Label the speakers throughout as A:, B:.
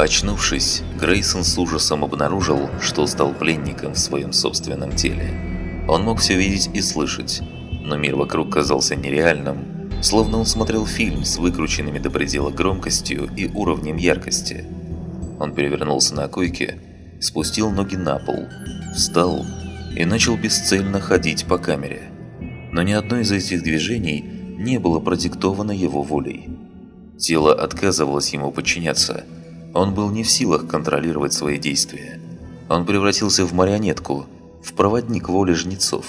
A: Очнувшись, Грейсон с ужасом обнаружил, что стал пленником в своем собственном теле. Он мог все видеть и слышать, но мир вокруг казался нереальным, словно он смотрел фильм с выкрученными до предела громкостью и уровнем яркости. Он перевернулся на койке, спустил ноги на пол, встал и начал бесцельно ходить по камере. Но ни одно из этих движений не было продиктовано его волей. Тело отказывалось ему подчиняться. Он был не в силах контролировать свои действия. Он превратился в марионетку, в проводник воли жнецов.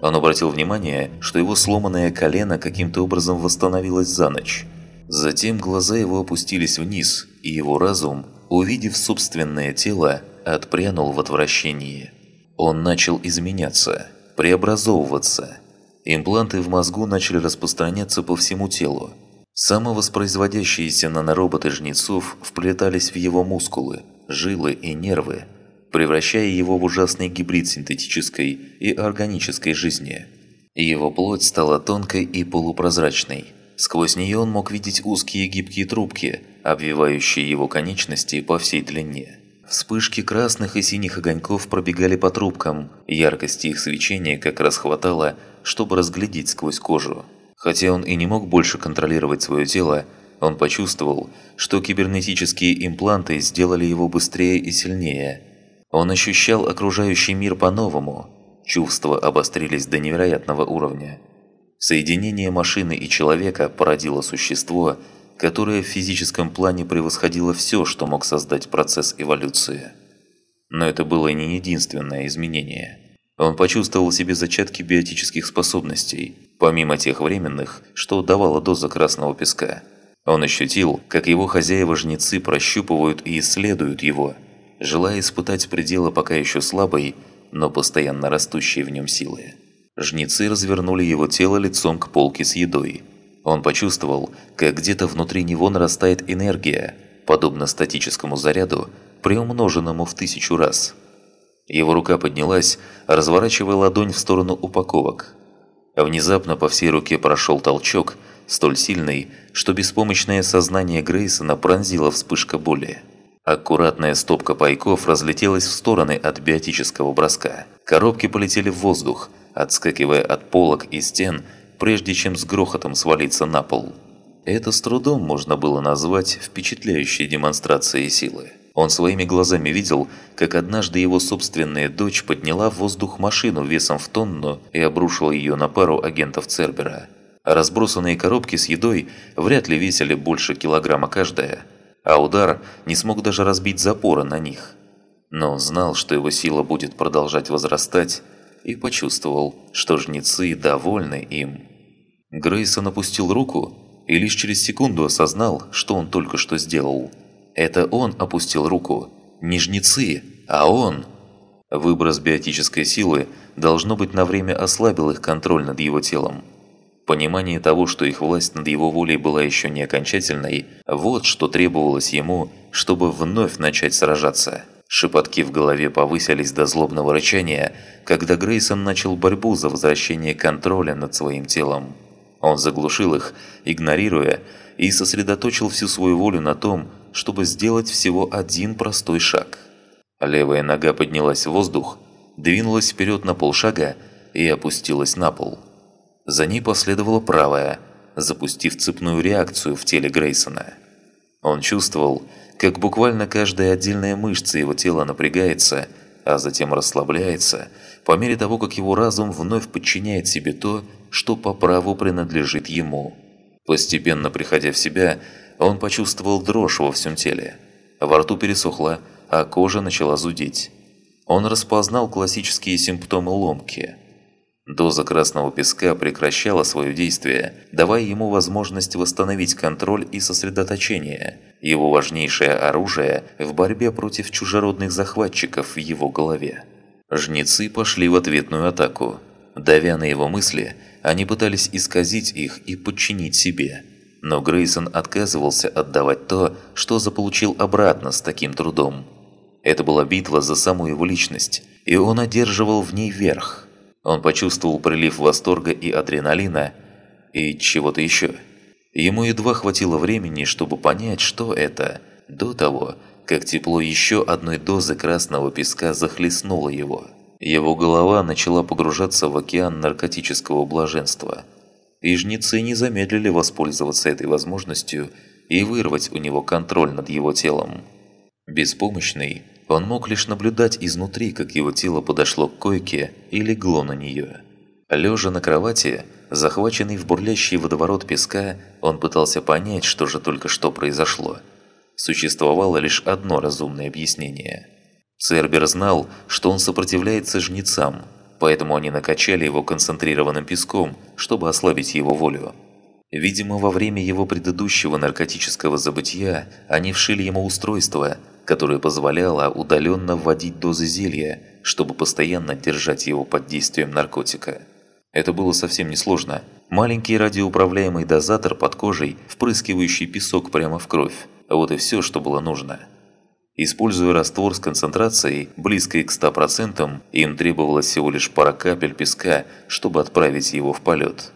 A: Он обратил внимание, что его сломанное колено каким-то образом восстановилось за ночь. Затем глаза его опустились вниз, и его разум, увидев собственное тело, отпрянул в отвращении. Он начал изменяться, преобразовываться. Импланты в мозгу начали распространяться по всему телу. Самовоспроизводящиеся нанороботы жнецов вплетались в его мускулы, жилы и нервы, превращая его в ужасный гибрид синтетической и органической жизни. Его плоть стала тонкой и полупрозрачной. Сквозь нее он мог видеть узкие гибкие трубки, обвивающие его конечности по всей длине. Вспышки красных и синих огоньков пробегали по трубкам, яркости их свечения как раз хватало, чтобы разглядеть сквозь кожу. Хотя он и не мог больше контролировать свое тело, он почувствовал, что кибернетические импланты сделали его быстрее и сильнее – он ощущал окружающий мир по-новому. Чувства обострились до невероятного уровня. Соединение машины и человека породило существо, которое в физическом плане превосходило все, что мог создать процесс эволюции. Но это было не единственное изменение. Он почувствовал в себе зачатки биотических способностей, помимо тех временных, что давала доза красного песка. Он ощутил, как его хозяева-жнецы прощупывают и исследуют его – желая испытать пределы пока еще слабой, но постоянно растущей в нем силы. Жнецы развернули его тело лицом к полке с едой. Он почувствовал, как где-то внутри него нарастает энергия, подобно статическому заряду, приумноженному в тысячу раз. Его рука поднялась, разворачивая ладонь в сторону упаковок. Внезапно по всей руке прошел толчок, столь сильный, что беспомощное сознание Грейсона пронзила вспышка боли. Аккуратная стопка пайков разлетелась в стороны от биотического броска. Коробки полетели в воздух, отскакивая от полок и стен, прежде чем с грохотом свалиться на пол. Это с трудом можно было назвать впечатляющей демонстрацией силы. Он своими глазами видел, как однажды его собственная дочь подняла в воздух машину весом в тонну и обрушила ее на пару агентов Цербера. разбросанные коробки с едой вряд ли весили больше килограмма каждая – а удар не смог даже разбить запоры на них. Но он знал, что его сила будет продолжать возрастать, и почувствовал, что жнецы довольны им. Грейсон опустил руку и лишь через секунду осознал, что он только что сделал. Это он опустил руку, не жнецы, а он. Выброс биотической силы, должно быть, на время ослабил их контроль над его телом. Понимание того, что их власть над его волей была еще не окончательной, вот что требовалось ему, чтобы вновь начать сражаться. Шепотки в голове повысились до злобного рычания, когда Грейсон начал борьбу за возвращение контроля над своим телом. Он заглушил их, игнорируя, и сосредоточил всю свою волю на том, чтобы сделать всего один простой шаг. Левая нога поднялась в воздух, двинулась вперед на полшага и опустилась на пол. За ней последовала правая, запустив цепную реакцию в теле Грейсона. Он чувствовал, как буквально каждая отдельная мышца его тела напрягается, а затем расслабляется, по мере того, как его разум вновь подчиняет себе то, что по праву принадлежит ему. Постепенно приходя в себя, он почувствовал дрожь во всем теле. Во рту пересохло, а кожа начала зудеть. Он распознал классические симптомы ломки – Доза красного песка прекращала свое действие, давая ему возможность восстановить контроль и сосредоточение, его важнейшее оружие в борьбе против чужеродных захватчиков в его голове. Жнецы пошли в ответную атаку. Давя на его мысли, они пытались исказить их и подчинить себе. Но Грейсон отказывался отдавать то, что заполучил обратно с таким трудом. Это была битва за саму его личность, и он одерживал в ней верх – он почувствовал прилив восторга и адреналина, и чего-то еще. Ему едва хватило времени, чтобы понять, что это, до того, как тепло еще одной дозы красного песка захлестнуло его. Его голова начала погружаться в океан наркотического блаженства. И жнецы не замедлили воспользоваться этой возможностью и вырвать у него контроль над его телом. Беспомощный, он мог лишь наблюдать изнутри, как его тело подошло к койке и легло на нее. Лежа на кровати, захваченный в бурлящий водоворот песка, он пытался понять, что же только что произошло. Существовало лишь одно разумное объяснение. Цербер знал, что он сопротивляется жнецам, поэтому они накачали его концентрированным песком, чтобы ослабить его волю. Видимо, во время его предыдущего наркотического забытия они вшили ему устройство, которое позволяло удаленно вводить дозы зелья, чтобы постоянно держать его под действием наркотика. Это было совсем несложно. Маленький радиоуправляемый дозатор под кожей, впрыскивающий песок прямо в кровь. Вот и все, что было нужно. Используя раствор с концентрацией, близкой к 100%, им требовалось всего лишь пара капель песка, чтобы отправить его в полет.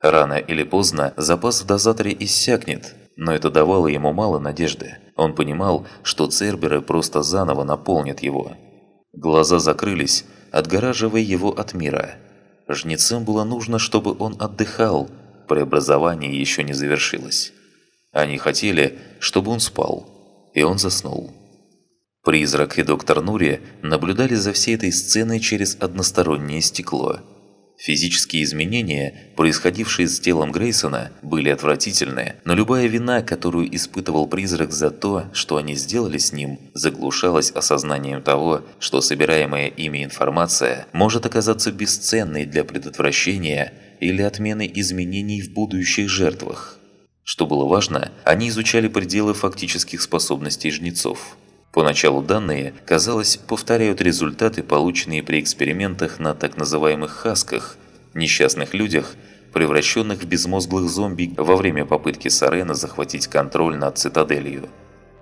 A: Рано или поздно запас в дозаторе иссякнет, но это давало ему мало надежды. Он понимал, что церберы просто заново наполнят его. Глаза закрылись, отгораживая его от мира – Жнецам было нужно, чтобы он отдыхал, преобразование еще не завершилось. Они хотели, чтобы он спал, и он заснул. Призрак и доктор Нури наблюдали за всей этой сценой через одностороннее стекло – Физические изменения, происходившие с телом Грейсона, были отвратительны, но любая вина, которую испытывал призрак за то, что они сделали с ним, заглушалась осознанием того, что собираемая ими информация может оказаться бесценной для предотвращения или отмены изменений в будущих жертвах. Что было важно, они изучали пределы фактических способностей жнецов. Поначалу данные, казалось, повторяют результаты, полученные при экспериментах на так называемых «хасках», несчастных людях, превращенных в безмозглых зомби во время попытки Сарена захватить контроль над цитаделью.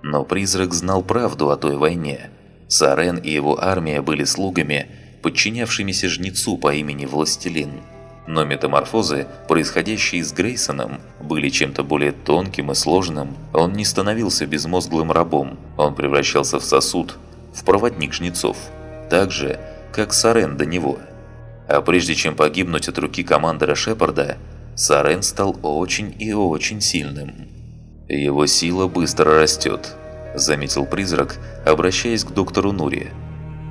A: Но призрак знал правду о той войне. Сарен и его армия были слугами, подчинявшимися жнецу по имени Властелин – но метаморфозы, происходящие с Грейсоном, были чем-то более тонким и сложным. Он не становился безмозглым рабом, он превращался в сосуд, в проводник жнецов. Так же, как Сарен до него. А прежде чем погибнуть от руки командора Шепарда, Сарен стал очень и очень сильным. «Его сила быстро растет», – заметил призрак, обращаясь к доктору Нури.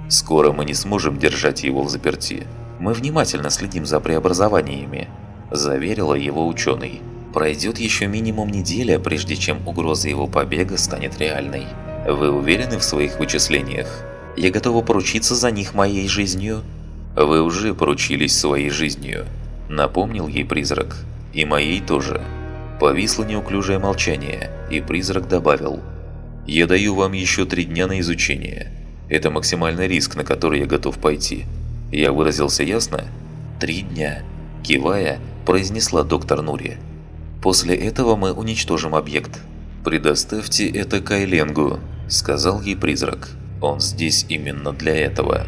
A: «Скоро мы не сможем держать его в заперти». Мы внимательно следим за преобразованиями», – заверила его ученый. «Пройдет еще минимум неделя, прежде чем угроза его побега станет реальной. Вы уверены в своих вычислениях? Я готова поручиться за них моей жизнью». «Вы уже поручились своей жизнью», – напомнил ей призрак. «И моей тоже». Повисло неуклюжее молчание, и призрак добавил. «Я даю вам еще три дня на изучение. Это максимальный риск, на который я готов пойти. Я выразился ясно? Три дня. Кивая, произнесла доктор Нури. После этого мы уничтожим объект. «Предоставьте это Кайленгу», – сказал ей призрак. «Он здесь именно для этого».